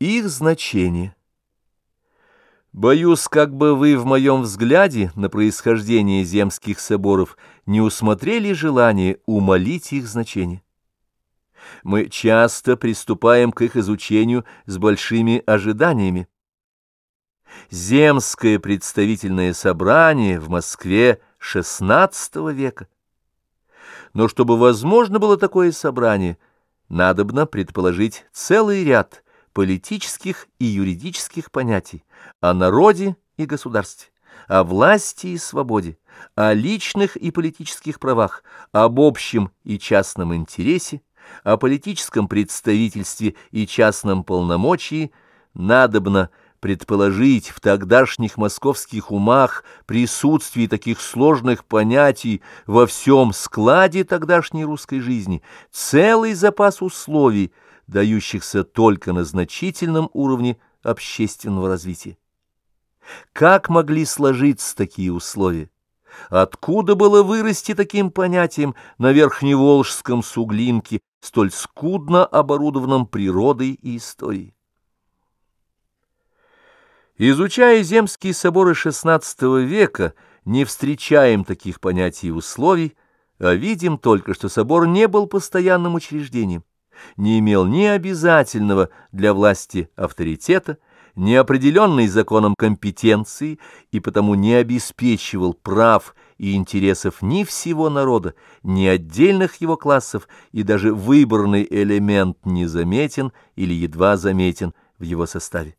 Их значение. Боюсь, как бы вы в моем взгляде на происхождение земских соборов не усмотрели желание умолить их значение. Мы часто приступаем к их изучению с большими ожиданиями. Земское представительное собрание в Москве XVI века. Но чтобы возможно было такое собрание, надобно предположить целый ряд – политических и юридических понятий, о народе и государстве, о власти и свободе, о личных и политических правах, об общем и частном интересе, о политическом представительстве и частном полномочии, надобно предположить в тогдашних московских умах присутствие таких сложных понятий во всем складе тогдашней русской жизни, целый запас условий, дающихся только на значительном уровне общественного развития. Как могли сложиться такие условия? Откуда было вырасти таким понятием на Верхневолжском суглинке, столь скудно оборудованном природой и историей? Изучая земские соборы XVI века, не встречаем таких понятий и условий, а видим только, что собор не был постоянным учреждением не имел ни обязательного для власти авторитета, ни определенной законом компетенции и потому не обеспечивал прав и интересов ни всего народа, ни отдельных его классов, и даже выборный элемент не заметен или едва заметен в его составе.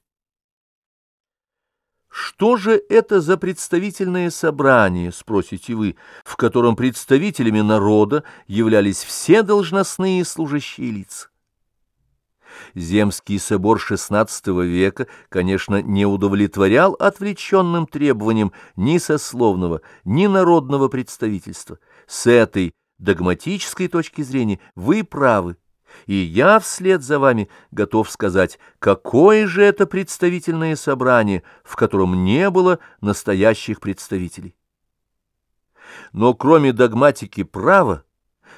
Что же это за представительное собрание, спросите вы, в котором представителями народа являлись все должностные служащие лица? Земский собор XVI века, конечно, не удовлетворял отвлеченным требованиям ни сословного, ни народного представительства. С этой догматической точки зрения вы правы. И я вслед за вами готов сказать, какое же это представительное собрание, в котором не было настоящих представителей. Но кроме догматики права,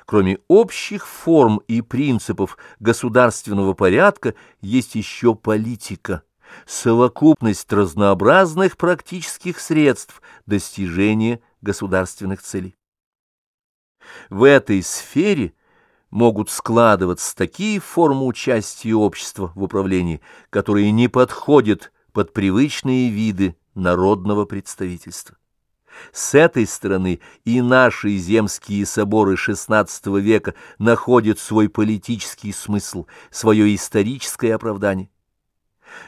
кроме общих форм и принципов государственного порядка, есть еще политика, совокупность разнообразных практических средств достижения государственных целей. В этой сфере – могут складываться такие формы участия общества в управлении, которые не подходят под привычные виды народного представительства. С этой стороны и наши земские соборы XVI века находят свой политический смысл, свое историческое оправдание.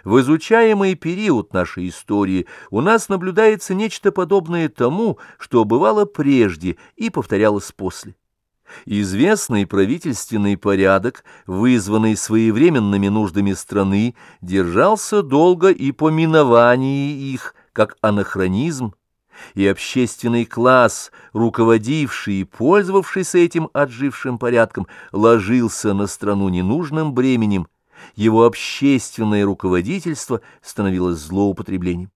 В изучаемый период нашей истории у нас наблюдается нечто подобное тому, что бывало прежде и повторялось после. Известный правительственный порядок, вызванный своевременными нуждами страны, держался долго и по миновании их, как анахронизм, и общественный класс, руководивший и пользовавшийся этим отжившим порядком, ложился на страну ненужным бременем, его общественное руководительство становилось злоупотреблением.